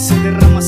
se derrama